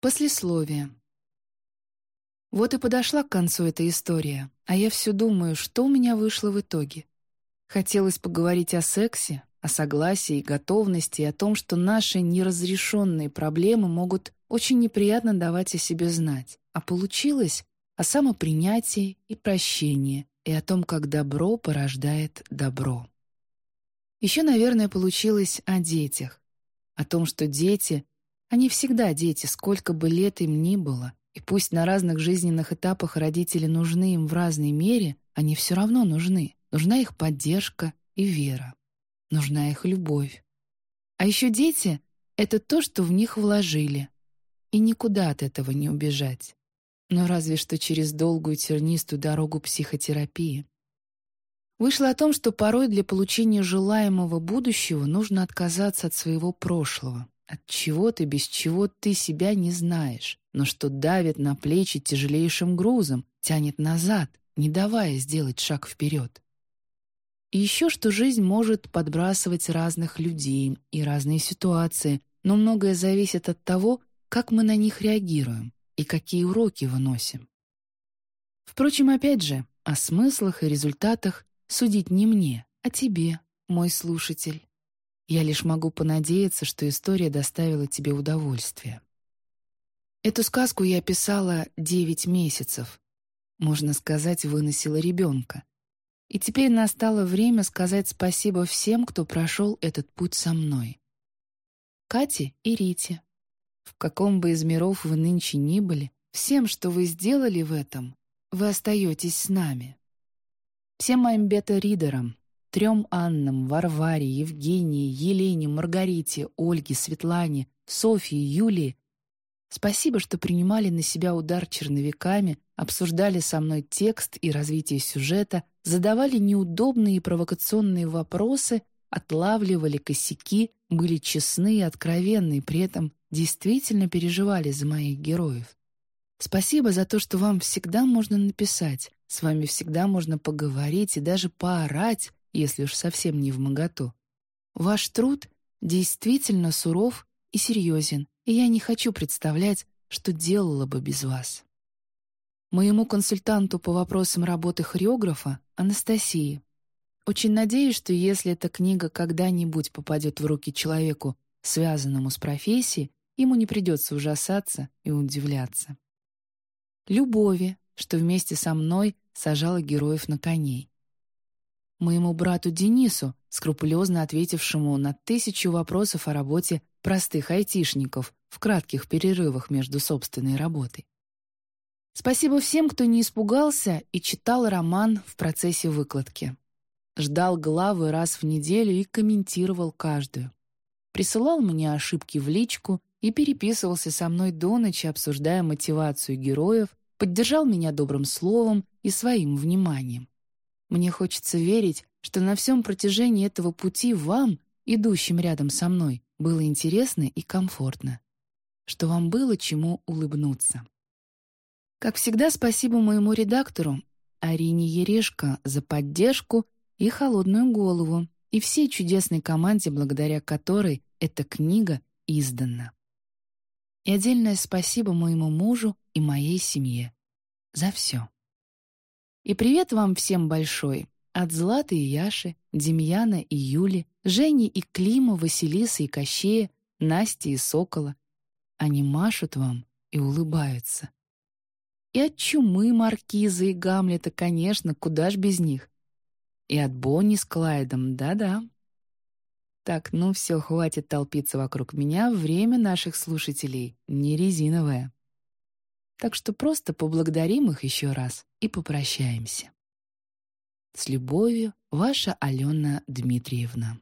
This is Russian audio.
Послесловие. Вот и подошла к концу эта история, а я все думаю, что у меня вышло в итоге. Хотелось поговорить о сексе, о согласии готовности, и о том, что наши неразрешенные проблемы могут очень неприятно давать о себе знать. А получилось о самопринятии и прощении, и о том, как добро порождает добро. Еще, наверное, получилось о детях. О том, что дети, они всегда дети, сколько бы лет им ни было, и пусть на разных жизненных этапах родители нужны им в разной мере, они все равно нужны. Нужна их поддержка и вера. Нужна их любовь. А еще дети — это то, что в них вложили. И никуда от этого не убежать. Но разве что через долгую тернистую дорогу психотерапии. Вышло о том, что порой для получения желаемого будущего нужно отказаться от своего прошлого, от чего-то, без чего ты себя не знаешь, но что давит на плечи тяжелейшим грузом, тянет назад, не давая сделать шаг вперед. И еще что жизнь может подбрасывать разных людей и разные ситуации, но многое зависит от того, как мы на них реагируем и какие уроки выносим. Впрочем, опять же, о смыслах и результатах Судить не мне, а тебе, мой слушатель. Я лишь могу понадеяться, что история доставила тебе удовольствие. Эту сказку я писала девять месяцев. Можно сказать, выносила ребенка. И теперь настало время сказать спасибо всем, кто прошел этот путь со мной. Кате и Рите. В каком бы из миров вы нынче ни были, всем, что вы сделали в этом, вы остаетесь с нами. Всем моим бета-ридерам, трем Аннам, Варваре, Евгении, Елене, Маргарите, Ольге, Светлане, Софье, Юлии, спасибо, что принимали на себя удар черновиками, обсуждали со мной текст и развитие сюжета, задавали неудобные и провокационные вопросы, отлавливали косяки, были честны и откровенны, и при этом действительно переживали за моих героев. Спасибо за то, что вам всегда можно написать, с вами всегда можно поговорить и даже поорать, если уж совсем не в моготу. Ваш труд действительно суров и серьезен, и я не хочу представлять, что делала бы без вас. Моему консультанту по вопросам работы хореографа, Анастасии, очень надеюсь, что если эта книга когда-нибудь попадет в руки человеку, связанному с профессией, ему не придется ужасаться и удивляться любови, что вместе со мной сажала героев на коней. Моему брату Денису, скрупулезно ответившему на тысячу вопросов о работе простых айтишников в кратких перерывах между собственной работой. Спасибо всем, кто не испугался и читал роман в процессе выкладки. Ждал главы раз в неделю и комментировал каждую. Присылал мне ошибки в личку и переписывался со мной до ночи, обсуждая мотивацию героев, поддержал меня добрым словом и своим вниманием. Мне хочется верить, что на всем протяжении этого пути вам, идущим рядом со мной, было интересно и комфортно, что вам было чему улыбнуться. Как всегда, спасибо моему редактору, Арине Ерешко, за поддержку и холодную голову, и всей чудесной команде, благодаря которой эта книга издана. И отдельное спасибо моему мужу и моей семье. За все. И привет вам всем большой от Златы и Яши, Демьяна и Юли, Жени и Клима, Василисы и Кощея, Насти и Сокола. Они машут вам и улыбаются. И от Чумы, Маркиза и Гамлета, конечно, куда ж без них. И от Бонни с Клайдом, да-да, так, ну все, хватит толпиться вокруг меня, время наших слушателей не резиновое так что просто поблагодарим их еще раз и попрощаемся. С любовью, ваша Алена Дмитриевна.